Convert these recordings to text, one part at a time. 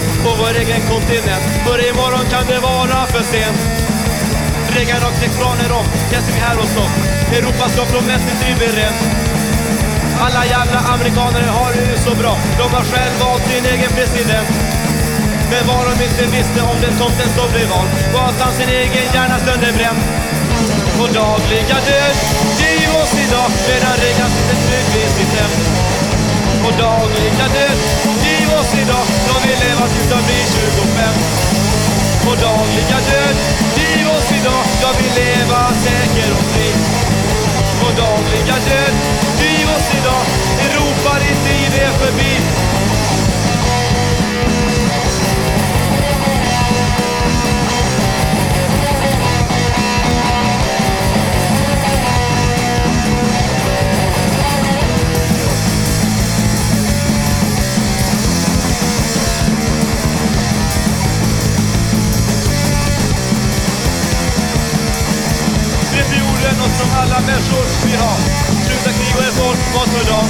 på vår egen kontinent. För imorgon kan det vara för sent. Reagan och tekroner om, testing här hos oss. Europa ska från väst till syd Alla jävla amerikaner har det ju så bra. De har själv valt sin egen president. Men vad de inte visste om den tomten som blev vald var att han sin egen hjärna sönderbränd. På dagliga död, giv oss idag medan Reagan sitter trygg vid sitt hem. På dagliga död, oss idag, de vill leva tills de blir 25. Vår dagliga död, giv oss idag, som alla människor vill ha. Sluta krig och är folk var för dag.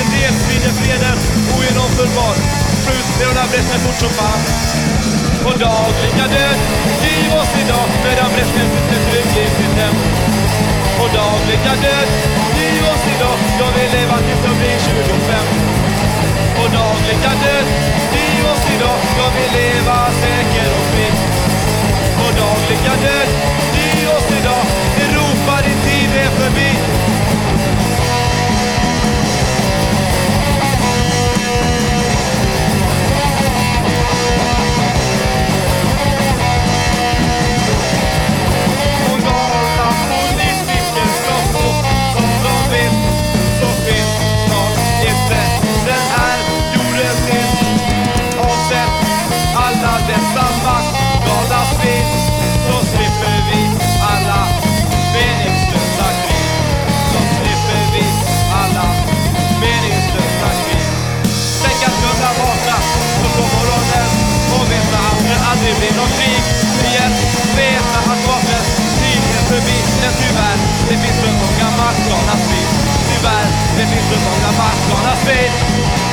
En del sprider freden ogenomförbar. Skjut ner de där fort som fan. Och dagliga död, giv oss idag medan Brezhnev sitter trygg i sitt hem. Och dagliga död, aldrig krig igen. Veta att vapnens tid förbi. Men tyvärr, det finns för många maktgalna svin. Tyvärr, det finns för många maktgalna svin.